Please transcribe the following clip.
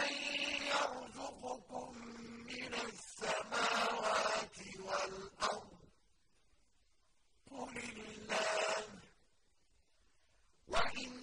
مَن يَرْزُقُكُم مِّنَ السَّمَاوَاتِ ۖۖ وَإِنَّ